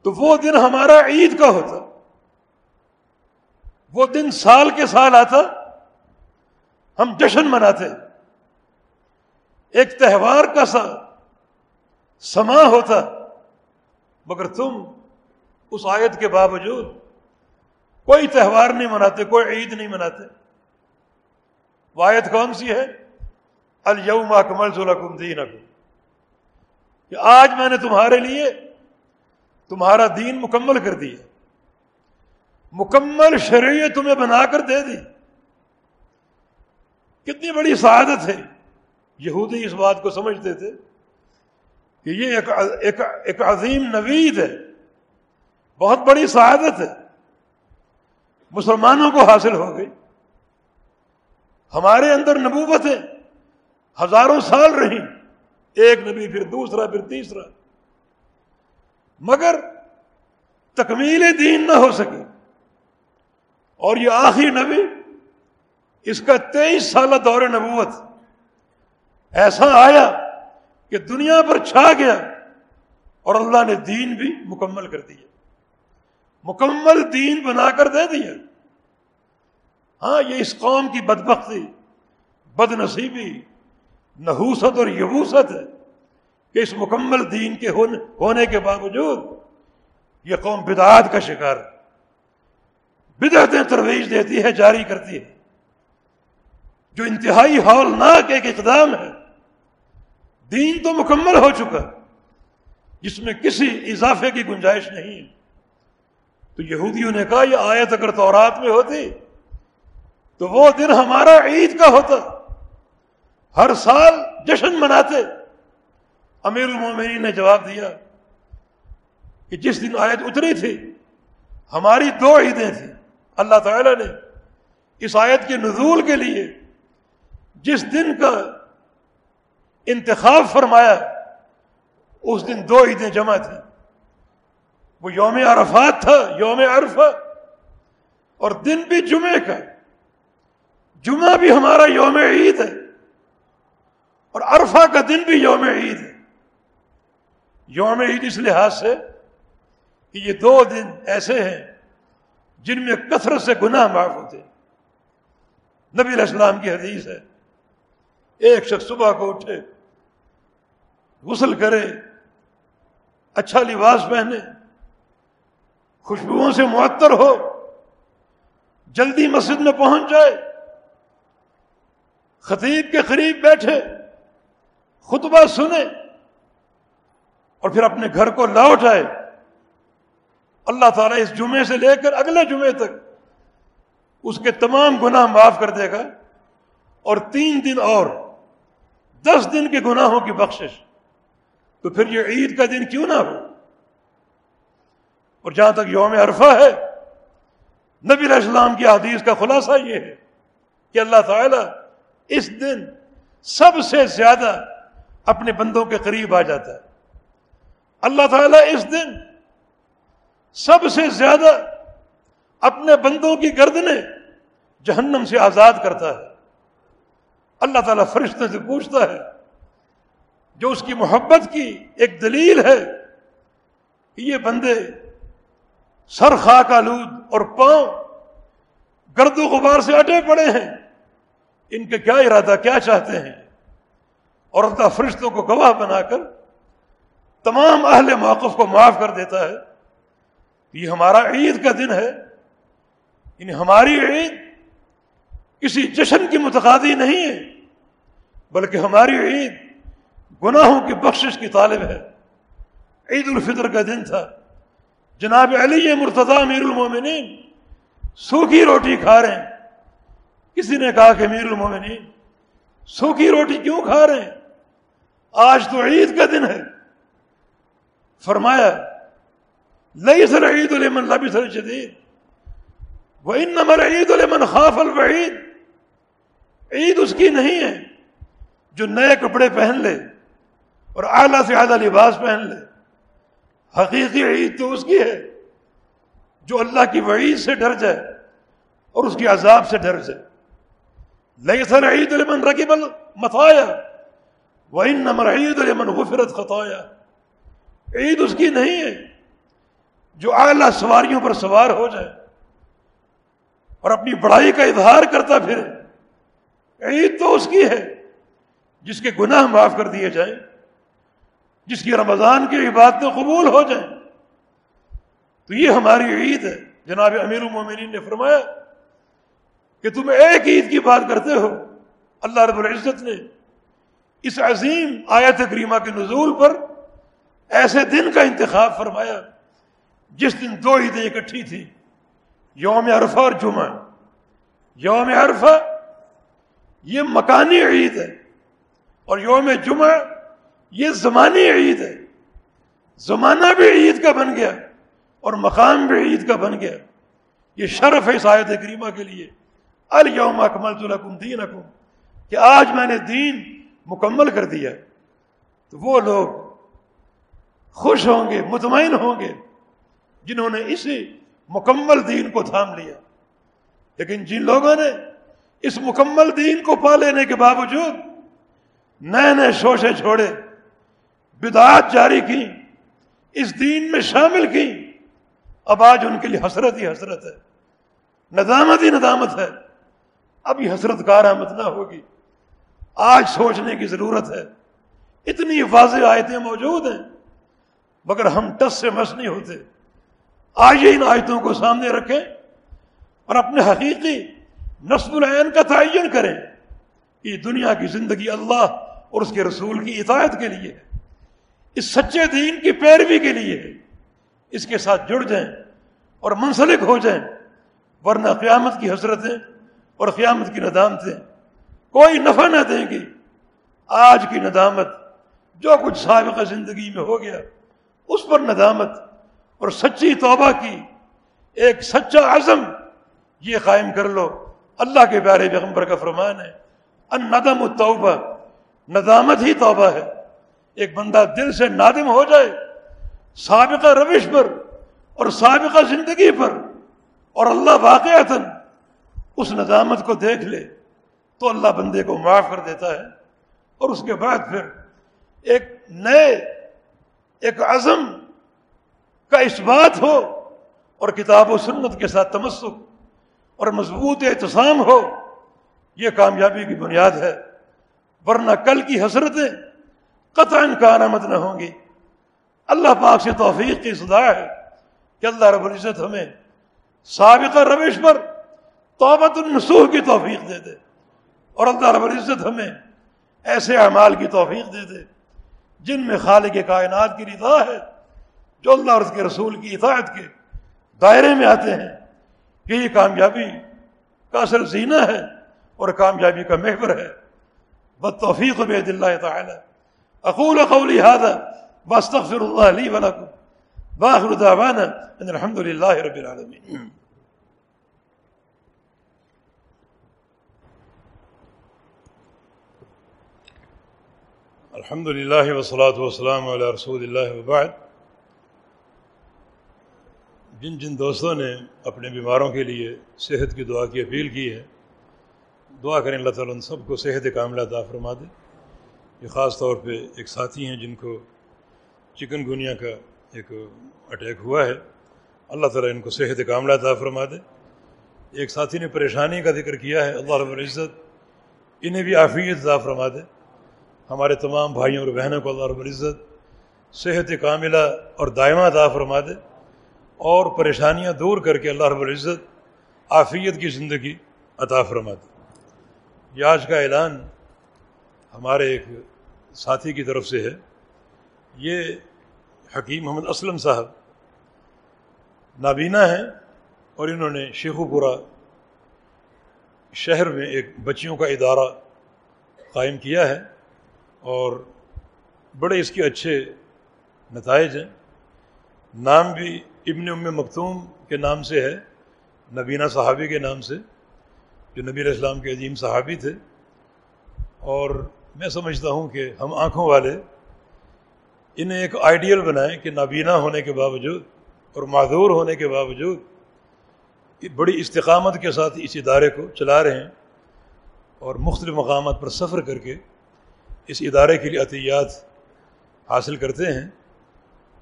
تو وہ دن ہمارا عید کا ہوتا۔ وہ دن سال کے سال آتا، ہم جشن مناتے۔ ایک تہوار کا سا سما ہوتا، مگر تم اس آیت کے باوجود کوئی تہوار نہیں مناتے، کوئی عید نہیں مناتے۔ وہ آیت کون سی ہے؟ الوم اکمل ذلکم دین کہ آج میں نے تمہارے لیے تمہارا دین مکمل کر دیا۔ مکمل شریعت تمہیں بنا کر دے دی۔ کتنی بڑی سعادت ہے۔ یہودی اس بات کو سمجھتے تھے کہ یہ ایک ایک, ایک عظیم نوید ہے۔ بہت بڑی سعادت ہے۔ مسلمانوں کو حاصل ہو گئی۔ ہمارے اندر نبوتیں ہزاروں سال رہی۔ ایک نبی پھر دوسرا، پھر تیسرا۔ مگر تکمیل دین نہ ہو سکے اور یہ آخری نبی، اس کا تیئیس سالہ دور نبوت۔ ایسا آیا کہ دنیا پر چھا گیا اور اللہ نے دین بھی مکمل کر دیا۔ مکمل دین بنا کر دے دیا۔ ہاں یہ اس قوم کی بدبختی بد نصیبی نحوست اور یبوست ہے کہ اس مکمل دین کے ہونے کے باوجود یہ قوم بدعات کا شکار بدعتیں ترویج دیتی ہے، جاری کرتی ہے۔ جو انتہائی ہولناک ایک اقدام ہے، دین تو مکمل ہو چکا جس میں کسی اضافے کی گنجائش نہیں تو یہودیوں نے کہا، یہ آیت اگر تورات میں ہوتی تو وہ دن ہمارا عید کا ہوتا۔ ہر سال جشن مناتے۔ امیر المومنین نے جواب دیا کہ جس دن آیت اتری تھی، ہماری دو عیدیں تھیں۔ اللہ تعالی نے اس آیت کے نزول کے لیے جس دن کا انتخاب فرمایا، اس دن دو عیدیں جمع تھیں۔ وہ یوم عرفات تھا، یوم عرفہ، اور دن بھی جمعے کا۔ جمعہ بھی ہمارا یوم عید ہے۔ اور عرفہ کا دن بھی یوم عید ہے۔ یوم عید اس لحاظ سے کہ یہ دو دن ایسے ہیں جن میں کثرت سے گناہ معاف ہوتے نبی علیہ السلام کی حدیث ہے، ایک شخص صبح کو اٹھے، غسل کرے اچھا لباس پہنے، خوشبوؤں سے معطر ہو، جلدی مسجد میں پہنچ جائے، خطیب کے قریب بیٹھے۔ خطبہ سنے اور پھر اپنے گھر کو لوٹ آئے۔ اللہ تعالیٰ اس جمعے سے لے کر اگلے جمعے تک اس کے تمام گناہ معاف کر دے گا اور تین دن اور، دس دن کے گناہوں کی بخشش۔ تو پھر یہ عید کا دن کیوں نہ ہو؟ اور جہاں تک یوم عرفہ ہے، نبی علیہ السلام کی حدیث کا خلاصہ یہ ہے کہ اللہ تعالیٰ اس دن سب سے زیادہ اپنے بندوں کے قریب آ جاتا ہے۔ اللہ تعالیٰ اس دن سب سے زیادہ اپنے بندوں کی گردنیں جہنم سے آزاد کرتا ہے۔ اللہ تعالیٰ فرشتے سے پوچھتا ہے جو اس کی محبت کی ایک دلیل ہے کہ یہ بندے سر خاک آلود اور پاؤں گرد و غبار سے اٹے پڑے ہیں۔ ان کے کیا ارادہ، کیا چاہتے ہیں؟ اور اللہ فرشتوں کو گواہ بنا کر تمام اہل موقف کو معاف کر دیتا ہے۔ یہ ہمارا عید کا دن ہے۔ یعنی ہماری عید کسی جشن کی متقادی نہیں ہے، بلکہ ہماری عید گناہوں کی بخشش کی طالب ہے۔ عید الفطر کا دن تھا۔ جناب علی مرتضی امیر المومنین سوکھی روٹی کھا رہے ہیں۔ کسی نے کہا کہ امیر المومنین سوکھی روٹی کیوں کھا رہے ہیں؟ آج تو عید کا دن ہے۔ فرمایا لئی سر عید المن لبی سر شدید وہ ان نمبر عید المن خاف الوعید۔ عید اس کی نہیں ہے جو نئے کپڑے پہن لے اور اعلیٰ سے اعلیٰ لباس پہن لے۔ حقیقی عید تو اس کی ہے جو اللہ کی وعید سے ڈر جائے اور اس کی عذاب سے ڈر جائے۔ لئی سر عید المن رقیب المتایا وہ ان نمبر عید المن غفرت خطایا عید اس کی نہیں ہے جو اعلیٰ سواریوں پر سوار ہو جائے اور اپنی بڑائی کا اظہار کرتا پھر عید تو اس کی ہے جس کے گناہ معاف کر دیے جائیں، جس کی رمضان کی عبادتیں قبول ہو جائیں۔ تو یہ ہماری عید ہے۔ جناب امیر المومنین نے فرمایا کہ تم ایک عید کی بات کرتے ہو۔ اللہ رب العزت نے اس عظیم آیت کریمہ کے نزول پر ایسے دن کا انتخاب فرمایا جس دن دو عیدیں اکٹھی تھی یوم عرفہ اور جمعہ۔ یوم عرفہ یہ مکانی عید ہے اور یوم جمعہ یہ زمانی عید ہے۔ زمانہ بھی عید کا بن گیا اور مقام بھی عید کا بن گیا۔ یہ شرف ہے شاید کریمہ کے لیے۔ الوم اکمل الحکم دین اکم کہ آج میں نے دین مکمل کر دیا تو وہ لوگ خوش ہوں گے، مطمئن ہوں گے، جنہوں نے اسی مکمل دین کو تھام لیا۔ لیکن جن لوگوں نے اس مکمل دین کو پا لینے کے باوجود نئے نئے شوشے چھوڑے، بدعات جاری کی، اس دین میں شامل کی، اب آج ان کے لیے حسرت ہی حسرت ہے۔ ندامت ہی ندامت ہے۔ اب یہ حسرت کارآمد نہ ہوگی۔ آج سوچنے کی ضرورت ہے۔ اتنی واضح آیتیں موجود ہیں، مگر ہم ٹس سے مس نہیں ہوتے۔ آج ان آیتوں کو سامنے رکھیں اور اپنے حقیقی نصب العین کا تعین کریں۔ یہ دنیا کی زندگی اللہ اور اس کے رسول کی اطاعت کے لیے اس سچے دین کی پیروی کے لیے اس کے ساتھ جڑ جائیں اور منسلک ہو جائیں، ورنہ قیامت کی حسرتیں اور قیامت کی ندامتیں۔ کوئی نفع نہ دیں گی۔ آج کی ندامت جو کچھ سابقہ زندگی میں ہو گیا، اس پر ندامت اور سچی توبہ کی ایک سچا عزم، یہ قائم کر لو۔ اللہ کے پیارے پیغمبر کا فرمان ہے ان ندم التوبہ۔ ندامت ہی توبہ ہے۔ ایک بندہ دل سے نادم ہو جائے، سابقہ روش پر اور سابقہ زندگی پر اور اللہ واقع اس ندامت کو دیکھ لے۔ تو اللہ بندے کو معاف کر دیتا ہے اور اس کے بعد پھر ایک نئے، ایک عزم کا اس بات ہو اور کتاب و سنت کے ساتھ تمسک اور مضبوط احتسام ہو، یہ کامیابی کی بنیاد ہے۔ ورنہ کل کی حسرتیں قطع کارآمد نہ ہوں گی۔ اللہ پاک سے توفیق کی صدا ہے کہ اللہ رب العزت ہمیں سابقہ روش پر توبت النسوح کی توفیق دے دے۔ اور اللہ رب العزت ہمیں ایسے اعمال کی توفیق دے دے، جن میں خالق کائنات کی رضا ہے، جو اللہ اور اس کے رسول کی اطاعت کے دائرے میں آتے ہیں۔ کہ یہ کامیابی کا اصل زینہ ہے اور کامیابی کا محور ہے۔ بد توفیق بید اللہ تعالی۔ اقول قولی هذا واستغفر الله لي ولكم۔ واخر دعوانا ان الحمد لله رب العالمين۔ الحمد للہ وسلاۃ والسلام علیہ رسول اللہ وبعد۔ جن جن دوستوں نے اپنے بیماروں کے لیے صحت کی دعا کی اپیل کی ہے، دعا کریں اللہ تعالیٰ ان سب کو صحت کاملہ عطا فرما دے۔ یہ خاص طور پہ ایک ساتھی ہیں جن کو چکن گنیا کا ایک اٹیک ہوا ہے۔ اللہ تعالیٰ ان کو صحت کاملہ عطا فرما دے۔ ایک ساتھی نے پریشانی کا ذکر کیا ہے، اللہ رب العزت انہیں بھی عافیت عطا فرما دے۔ ہمارے تمام بھائیوں اور بہنوں کو اللہ رب العزت صحت کاملہ اور دائمہ عطا فرما دے اور پریشانیاں دور کر کے اللہ رب العزت عافیت کی زندگی عطا فرما دے۔ یہ آج کا اعلان ہمارے ایک ساتھی کی طرف سے ہے۔ یہ حکیم محمد اسلم صاحب نابینا ہیں اور انہوں نے شیخو پورہ شہر میں ایک بچیوں کا ادارہ قائم کیا ہے۔ اور بڑے اس کے اچھے نتائج ہیں۔ نام بھی ابن ام مختوم کے نام سے ہے نبینہ صحابی کے نام سے، جو نبی علیہ السلام کے عظیم صحابی تھے۔ اور میں سمجھتا ہوں کہ ہم آنکھوں والے انہیں ایک آئیڈیل بنائیں کہ نابینا ہونے کے باوجود اور معذور ہونے کے باوجود بڑی استقامت کے ساتھ اس ادارے کو چلا رہے ہیں اور مختلف مقامات پر سفر کر کے اس ادارے کے لیے عطیات حاصل کرتے ہیں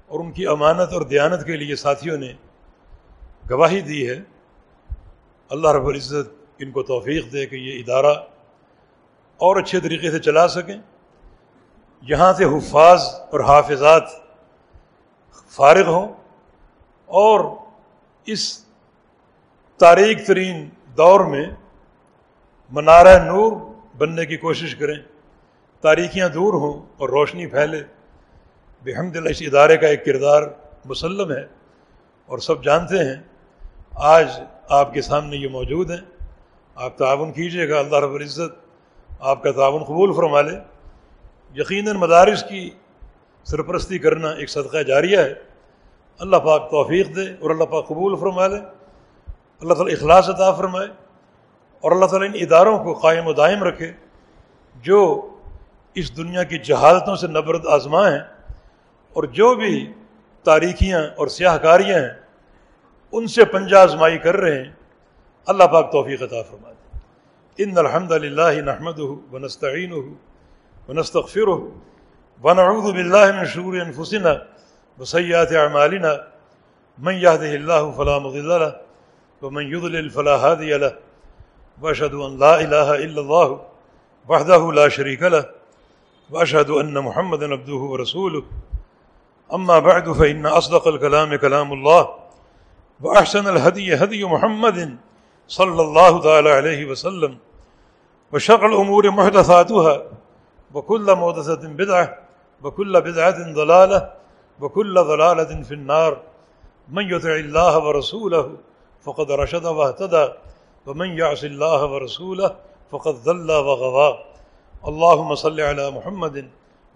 اور ان کی امانت اور دیانت کے لیے ساتھیوں نے گواہی دی ہے۔ اللہ رب العزت ان کو توفیق دے کہ یہ ادارہ اور اچھے طریقے سے چلا سکیں۔ یہاں سے حفاظ اور حافظات فارغ ہوں اور اس تاریخ ترین دور میں منارہ نور بننے کی کوشش کریں۔ تاریخیاں دور ہوں اور روشنی پھیلے، بحمد اللہ اس ادارے کا ایک کردار مسلم ہے اور سب جانتے ہیں، آج آپ کے سامنے یہ موجود ہیں۔ آپ تعاون کیجیے گا، اللہ رب العزت آپ کا تعاون قبول فرما لے۔ یقیناً مدارس کی سرپرستی کرنا ایک صدقہ جاریہ ہے۔ اللہ پاک توفیق دے اور اللہ پاک قبول فرما لے۔ اللہ تعالیٰ اخلاص عطا فرمائے اور اللہ تعالیٰ ان اداروں کو قائم و دائم رکھے جو اس دنیا کی جہالتوں سے نبرد آزما ہیں اور جو بھی تاریخیاں اور سیاہ کاریاں ہیں، ان سے پنجہ آزمائی کر رہے ہیں، اللہ پاک توفیق عطا فرما دے ان الحمد للہ نحمد ونستعین ونستغفر ونعوذ باللہ من شرور انفسنا وسیئات اعمالنا۔ من يهده الله فلا مضل له ومن يضلل فلا هادي له۔ واشهد ان لا اله الا الله وحده لا شريك له۔ واشهد ان محمدا عبده ورسوله. اما بعد فان اصدق الكلام كلام الله واحسن الهدي هدي محمد صلى الله تعالى عليه وسلم، وشر الأمور محدثاتها، وكل محدثة بدعة، وكل بدعة ضلالة، وكل ضلالة في النار. من يطع الله ورسوله فقد رشد واهتدى، ومن يعص الله ورسوله فقد ضل وغضى. اللهم صل على محمد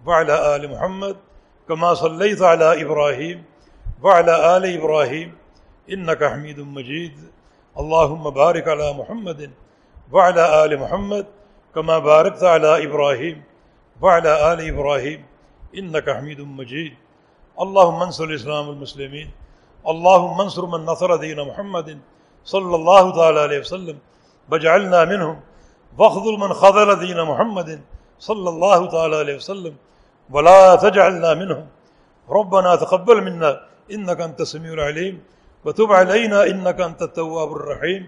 وعلى آل محمد كما صليت على إبراهيم وعلى آل إبراهيم إنك حميد مجيد. اللهم بارك على محمد وعلى آل محمد كما باركت على إبراهيم وعلى آل إبراهيم إنك حميد مجيد. اللهم انصر الإسلام المسلمين اللهم انصر من نصر دين محمد صلى الله تعالى عليه وسلم. واجعلنا منهم. واخذل المن خضر دین محمد صلی اللہ تعالى علیہ وسلم ولا تجعلنا منهم ربنا تقبل منا انك انت السميع العليم وتب علينا انك انت التواب الرحيم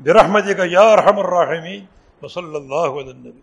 برحمتك يا ارحم الراحمين وصلى الله على النبي